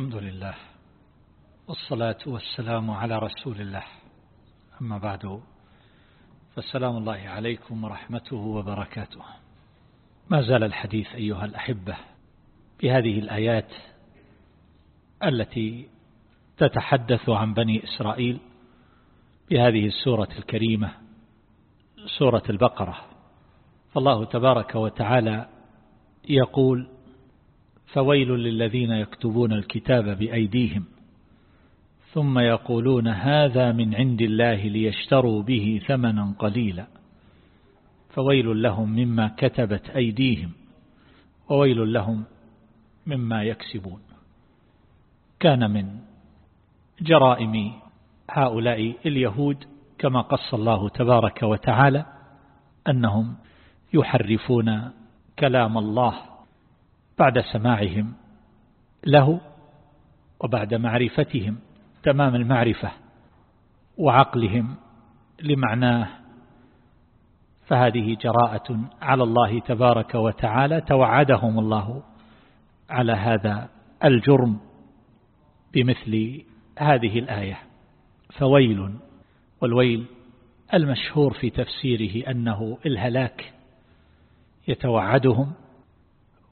الحمد لله والصلاة والسلام على رسول الله. أما بعد فالسلام الله عليكم ورحمته وبركاته. ما زال الحديث أيها الأحبة بهذه الآيات التي تتحدث عن بني إسرائيل بهذه السورة الكريمة سورة البقرة. فالله تبارك وتعالى يقول فويل للذين يكتبون الكتاب بأيديهم ثم يقولون هذا من عند الله ليشتروا به ثمنا قليلا. فويل لهم مما كتبت أيديهم وويل لهم مما يكسبون. كان من جرائم هؤلاء اليهود كما قص الله تبارك وتعالى أنهم يحرفون كلام الله بعد سماعهم له وبعد معرفتهم تمام المعرفة وعقلهم لمعناه فهذه جراءة على الله تبارك وتعالى توعدهم الله على هذا الجرم بمثل هذه الآية. فويل والويل المشهور في تفسيره أنه الهلاك يتوعدهم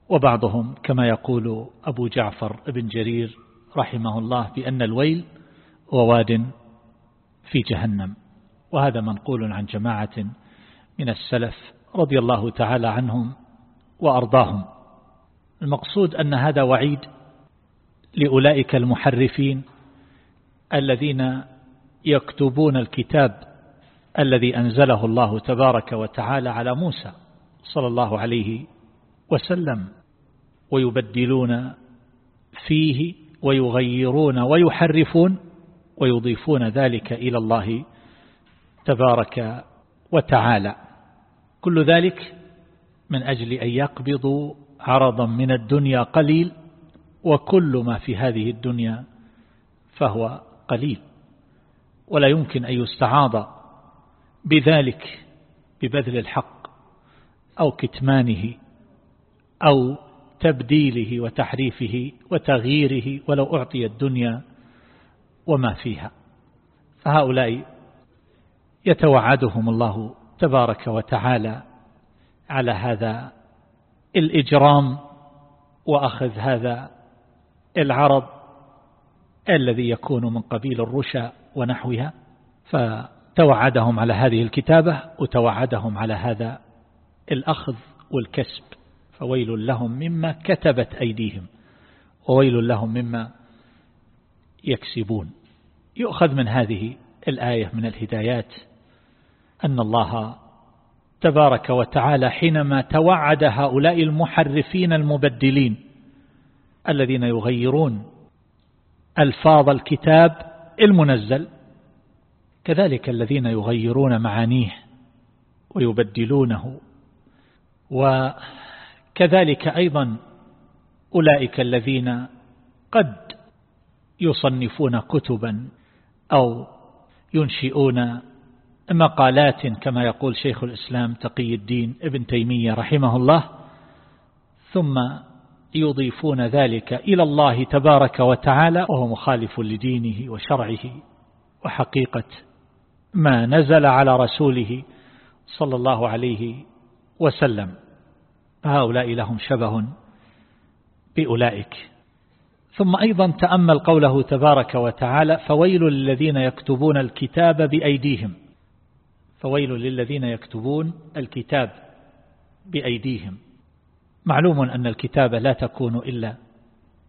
وبعضهم كما يقول أبو جعفر بن جرير رحمه الله بأن الويل وواد في جهنم. وهذا منقول عن جماعة من السلف رضي الله تعالى عنهم وأرضاهم. المقصود أن هذا وعيد لأولئك المحرفين الذين يكتبون الكتاب الذي أنزله الله تبارك وتعالى على موسى صلى الله عليه وسلم. ويبدلون فيه ويغيرون ويحرفون ويضيفون ذلك إلى الله تبارك وتعالى. كل ذلك من أجل أن يقبضوا عرضا من الدنيا قليل وكل ما في هذه الدنيا فهو قليل. ولا يمكن أن يستعاض بذلك ببذل الحق أو كتمانه أو تبديله وتحريفه وتغييره ولو أعطي الدنيا وما فيها. فهؤلاء يتوعدهم الله تبارك وتعالى على هذا الإجرام وأخذ هذا العرض الذي يكون من قبيل الرشا ونحوها. فتوعدهم على هذه الكتابة وتوعدهم على هذا الأخذ والكسب. فويل لهم مما كتبت أيديهم وويل لهم مما يكسبون. يؤخذ من هذه الآية من الهدايات أن الله تبارك وتعالى حينما توعد هؤلاء المحرفين المبدلين الذين يغيرون ألفاظ الكتاب المنزل كذلك الذين يغيرون معانيه ويبدلونه. وكذلك أيضا أولئك الذين قد يصنفون كتبا أو ينشئون مقالات كما يقول شيخ الإسلام تقي الدين ابن تيمية رحمه الله ثم يضيفون ذلك إلى الله تبارك وتعالى وهو مخالف لدينه وشرعه وحقيقة ما نزل على رسوله صلى الله عليه وسلم. هؤلاء لهم شبه بأولئك. ثم أيضا تأمل قوله تبارك وتعالى فويل للذين يكتبون الكتاب بأيديهم. فويل للذين يكتبون الكتاب بأيديهم. معلوم أن الكتابة لا تكون إلا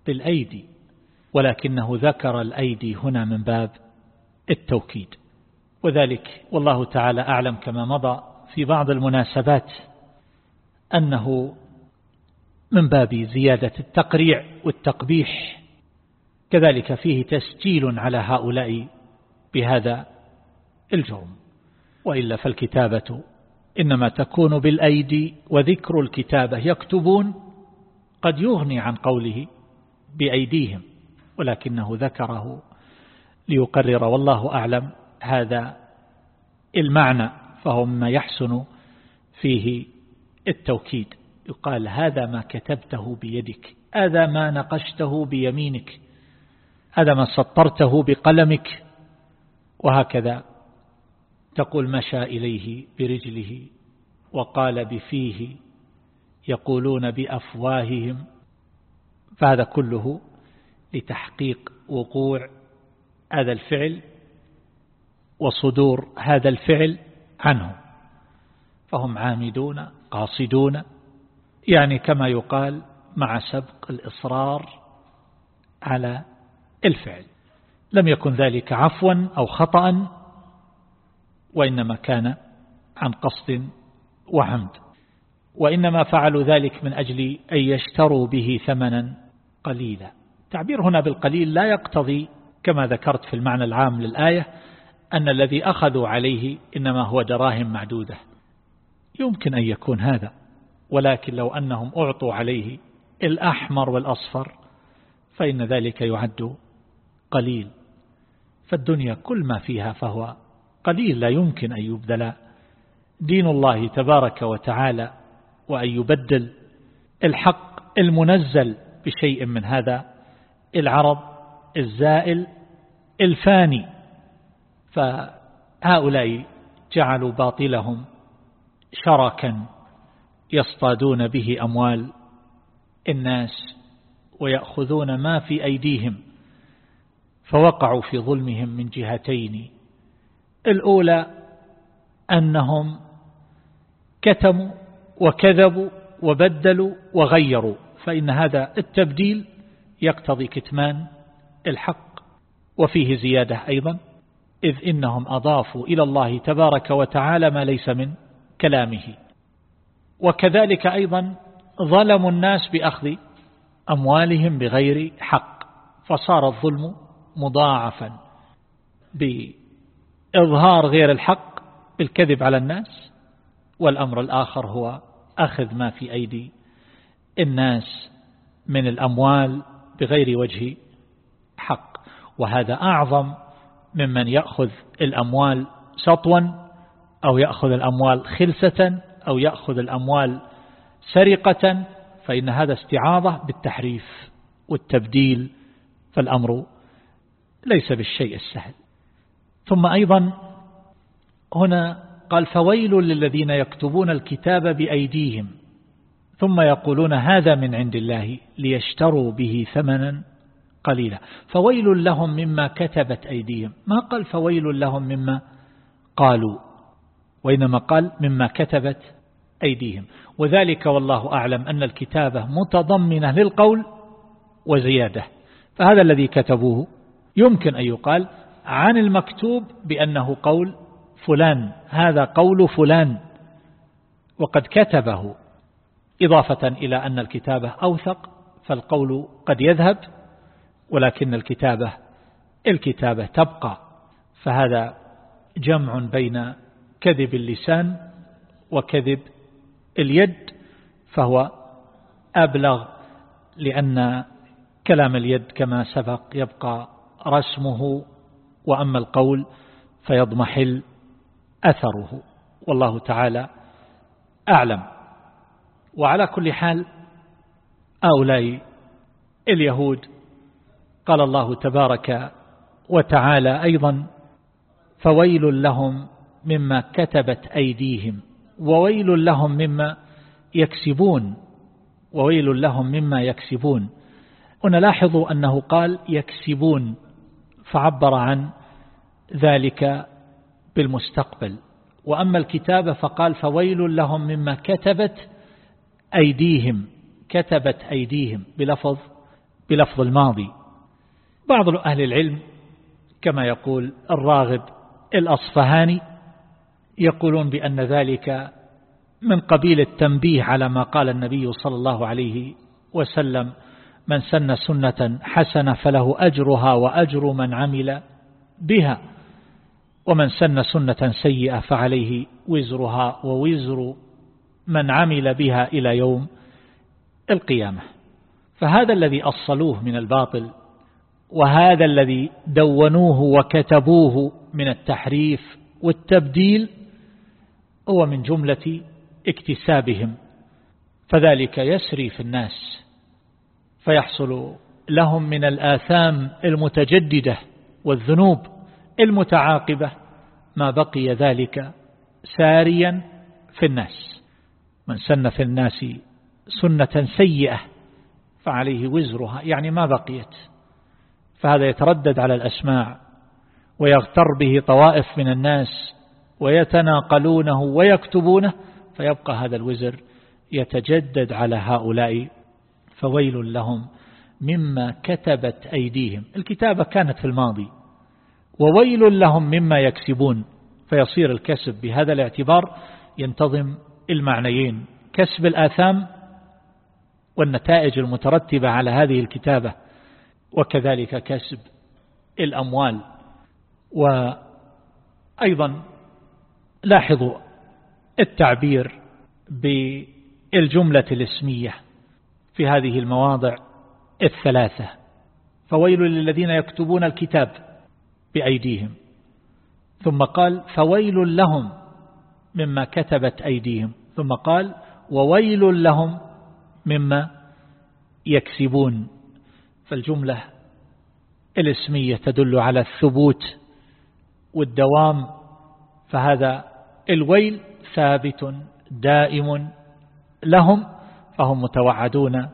بالأيدي ولكنه ذكر الأيدي هنا من باب التوكيد. وذلك والله تعالى أعلم كما مضى في بعض المناسبات. أنه من باب زيادة التقريع والتقبيح كذلك فيه تسجيل على هؤلاء بهذا الجرم وإلا فالكتابة إنما تكون بالأيدي وذكر الكتابة يكتبون قد يغني عن قوله بأيديهم ولكنه ذكره ليقرر والله أعلم هذا المعنى فهو مما يحسن فيه التوكيد. يقال هذا ما كتبته بيدك هذا ما نقشته بيمينك هذا ما سطرته بقلمك وهكذا. تقول مشى إليه برجله وقال بفيه يقولون بأفواههم. فهذا كله لتحقيق وقوع هذا الفعل وصدور هذا الفعل عنه. فهم عامدون قاصدون يعني كما يقال مع سبق الإصرار على الفعل. لم يكن ذلك عفوا أو خطأ وإنما كان عن قصد وعمد. وإنما فعلوا ذلك من أجل أن يشتروا به ثمنا قليلا. تعبير هنا بالقليل لا يقتضي كما ذكرت في المعنى العام للآية أن الذي أخذوا عليه إنما هو دراهم معدودة. يمكن أن يكون هذا ولكن لو أنهم أعطوا عليه الأحمر والأصفر فإن ذلك يعد قليل. فالدنيا كل ما فيها فهو قليل لا يمكن أن يبدل دين الله تبارك وتعالى وأن يبدل الحق المنزل بشيء من هذا العرض الزائل الفاني. فهؤلاء جعلوا باطلهم شركا يصطادون به أموال الناس ويأخذون ما في أيديهم فوقعوا في ظلمهم من جهتين. الأولى أنهم كتموا وكذبوا وبدلوا وغيروا فإن هذا التبديل يقتضي كتمان الحق وفيه زيادة أيضا إذ إنهم أضافوا إلى الله تبارك وتعالى ما ليس من كلامه. وكذلك أيضا ظلموا الناس بأخذ أموالهم بغير حق فصار الظلم مضاعفا. بإظهار غير الحق بالكذب على الناس والأمر الآخر هو أخذ ما في أيدي الناس من الأموال بغير وجه حق. وهذا أعظم ممن يأخذ الأموال سطوا أو يأخذ الأموال خلسة أو يأخذ الأموال سرقة فإن هذا استعاضة بالتحريف والتبديل فالأمر ليس بالشيء السهل. ثم أيضا هنا قال فويل للذين يكتبون الكتاب بأيديهم ثم يقولون هذا من عند الله ليشتروا به ثمنا قليلا. فويل لهم مما كتبت أيديهم. ما قال فويل لهم مما قالوا؟ وإنما قال مما كتبت أيديهم. وذلك والله أعلم أن الكتابة متضمنة للقول وزيادة. فهذا الذي كتبوه يمكن أن يقال عن المكتوب بأنه قول فلان هذا قول فلان. وقد كتبه إضافة إلى أن الكتابة أوثق فالقول قد يذهب ولكن الكتابة الكتابة تبقى. فهذا جمع بين كذب اللسان وكذب اليد فهو أبلغ لأن كلام اليد كما سبق يبقى رسمه وأما القول فيضمحل أثره. والله تعالى أعلم. وعلى كل حال هؤلاء اليهود قال الله تبارك وتعالى أيضا فويل لهم مما كتبت أيديهم وويل لهم مما يكسبون وويل لهم مما يكسبون. هنا لاحظوا أنه قال يكسبون فعبر عن ذلك بالمستقبل. وأما الكتابة فقال فويل لهم مما كتبت أيديهم كتبت أيديهم بلفظ بلفظ الماضي. بعض أهل العلم كما يقول الراغب الأصفهاني يقولون بأن ذلك من قبيل التنبيه على ما قال النبي صلى الله عليه وسلم من سن سنة حسنة فله أجرها وأجر من عمل بها ومن سن سنة سيئة فعليه وزرها ووزر من عمل بها إلى يوم القيامة. فهذا الذي أصلوه من الباطل وهذا الذي دونوه وكتبوه من التحريف والتبديل هو من جملة اكتسابهم فذلك يسري في الناس فيحصل لهم من الآثام المتجددة والذنوب المتعاقبة ما بقي ذلك ساريا في الناس. من سن في الناس سنة سيئة فعليه وزرها يعني ما بقيت فهذا يتردد على الأسماع ويغتر به طوائف من الناس ويتناقلونه ويكتبونه فيبقى هذا الوزر يتجدد على هؤلاء فويل لهم مما كتبت أيديهم. الكتابة كانت في الماضي وويل لهم مما يكسبون فيصير الكسب بهذا الاعتبار ينتظم المعنيين. كسب الآثام والنتائج المترتبة على هذه الكتابة وكذلك كسب الأموال. وأيضا لاحظوا التعبير بالجملة الاسمية في هذه المواضع الثلاثة. فويل للذين يكتبون الكتاب بأيديهم. ثم قال فويل لهم مما كتبت أيديهم. ثم قال وويل لهم مما يكسبون. فالجملة الاسمية تدل على الثبوت والدوام فهذا الويل ثابت دائم لهم فهم متوعدون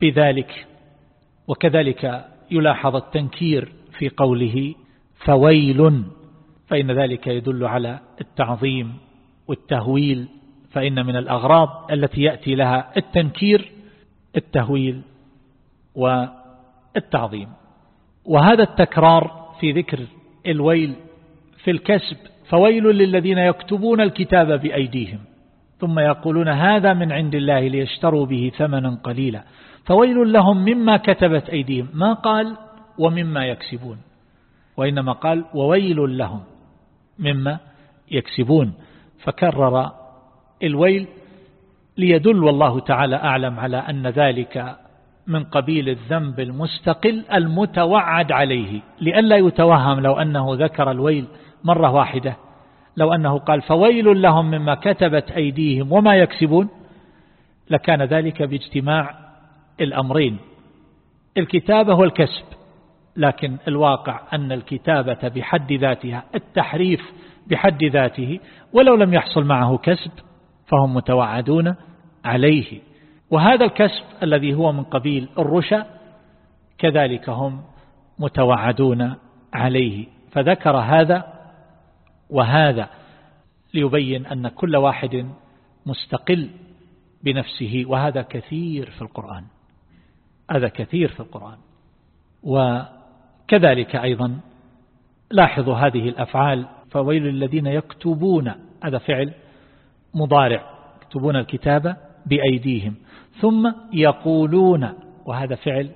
بذلك. وكذلك يلاحظ التنكير في قوله فويل فإن ذلك يدل على التعظيم والتهويل. فإن من الأغراض التي يأتي لها التنكير التهويل والتعظيم. وهذا التكرار في ذكر الويل في الكسب فويل للذين يكتبون الكتاب بأيديهم. ثم يقولون هذا من عند الله ليشتروا به ثمنا قليلا. فويل لهم مما كتبت أيديهم. ما قال؟ ومما يكسبون. وإنما قال وويل لهم مما يكسبون. فكرر الويل ليدل والله تعالى أعلم على أن ذلك من قبيل الذنب المستقل المتوعد عليه. لئلا يتوهم لو أنه ذكر الويل مرة واحدة. لو أنه قال فويل لهم مما كتبت أيديهم وما يكسبون لكان ذلك باجتماع الأمرين. الكتابة والكسب لكن الواقع أن الكتابة بحد ذاتها التحريف بحد ذاته ولو لم يحصل معه كسب فهم متوعدون عليه. وهذا الكسب الذي هو من قبيل الرشا كذلك هم متوعدون عليه. فذكر هذا وهذا ليبين أن كل واحد مستقل بنفسه وهذا كثير في القرآن. هذا كثير في القرآن. وكذلك أيضا لاحظوا هذه الأفعال فويل الذين يكتبون هذا فعل مضارع يكتبون الكتابة بأيديهم. ثم يقولون وهذا فعل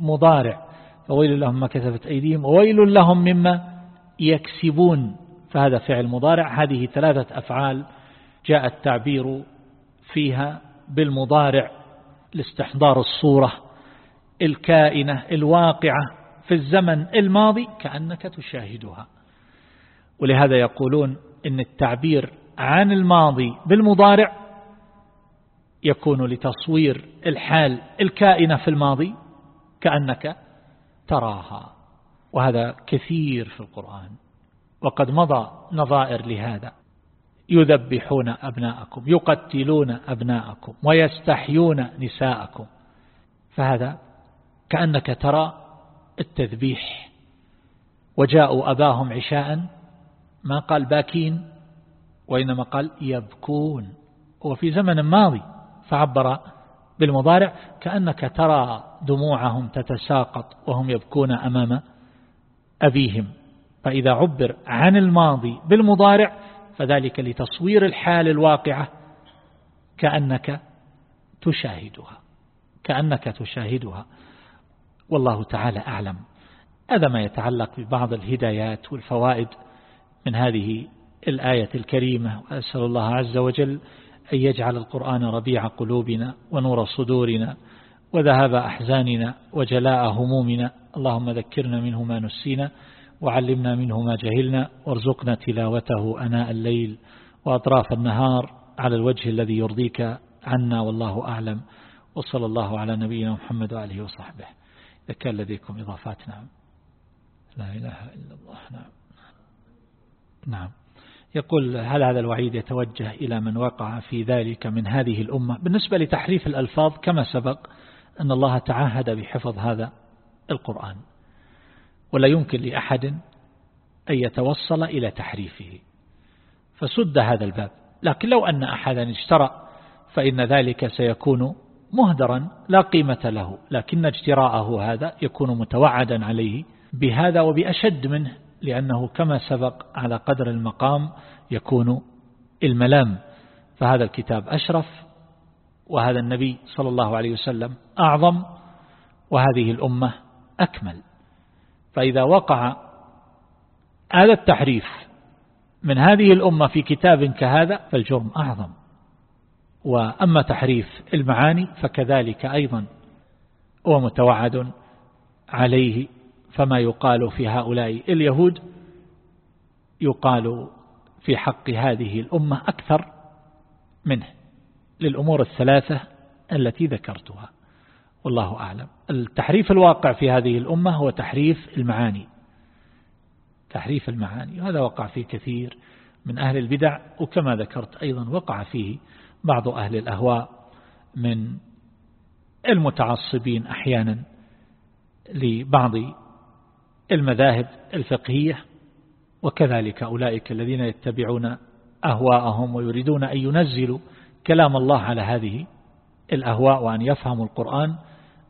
مضارع فويل لهم ما كتبت أيديهم وويل لهم مما يكسبون. فهذا فعل مضارع. هذه ثلاثة أفعال جاء التعبير فيها بالمضارع. لاستحضار الصورة الكائنة الواقعة في الزمن الماضي كأنك تشاهدها. ولهذا يقولون إن التعبير عن الماضي بالمضارع يكون لتصوير الحال الكائنة في الماضي كأنك تراها. وهذا كثير في القرآن. وقد مضى نظائر لهذا. يذبحون أبناءكم يقتلون أبناءكم ويستحيون نساءكم. فهذا كأنك ترى التذبيح. وجاءوا أباهم عشاء ما قال باكين وإنما قال يبكون. هو في زمن ماضي فعبر بالمضارع كأنك ترى دموعهم تتساقط وهم يبكون أمام أبيهم. فإذا عبر عن الماضي بالمضارع فذلك لتصوير الحال الواقعة كأنك تشاهدها كأنك تشاهدها. والله تعالى أعلم. هذا ما يتعلق ببعض الهدايات والفوائد من هذه الآية الكريمة. وأسأل الله عز وجل أن يجعل القرآن ربيع قلوبنا ونور صدورنا وذهاب أحزاننا وجلاء همومنا. اللهم ذكرنا منه ما نسينا. وعلمنا منه ما جهلنا وارزقنا تلاوته أناء الليل وأطراف النهار على الوجه الذي يرضيك عنا والله أعلم. وصلى الله على نبينا محمد وآله وصحبه. إذا كان لديكم إضافات نعم لا إله إلا الله. نعم. نعم. يقول هل هذا الوعيد يتوجه إلى من وقع في ذلك من هذه الأمة؟ بالنسبة لتحريف الألفاظ كما سبق أن الله تعاهد بحفظ هذا القرآن. ولا يمكن لأحد أن يتوصل إلى تحريفه. فسد هذا الباب. لكن لو أن أحدا اشترى فإن ذلك سيكون مهدرا لا قيمة له. لكن اجتراءه هذا يكون متوعدا عليه بهذا وبأشد منه لأنه كما سبق على قدر المقام يكون الملام. فهذا الكتاب أشرف وهذا النبي صلى الله عليه وسلم أعظم وهذه الأمة أكمل. فإذا وقع هذا التحريف من هذه الأمة في كتاب كهذا فالجرم أعظم. وأما تحريف المعاني فكذلك أيضا هو متوعد عليه. فما يقال في هؤلاء اليهود يقال في حق هذه الأمة أكثر منه للأمور الثلاثة التي ذكرتها. والله أعلم. التحريف الواقع في هذه الأمة هو تحريف المعاني. تحريف المعاني وهذا وقع فيه كثير من أهل البدع وكما ذكرت أيضا وقع فيه بعض أهل الأهواء من المتعصبين أحيانا لبعض المذاهب الفقهية وكذلك أولئك الذين يتبعون أهواءهم ويريدون أن ينزلوا كلام الله على هذه الأهواء وأن يفهموا القرآن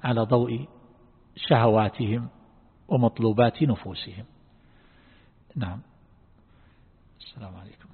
على ضوء شهواتهم ومطلوبات نفوسهم. نعم. السلام عليكم.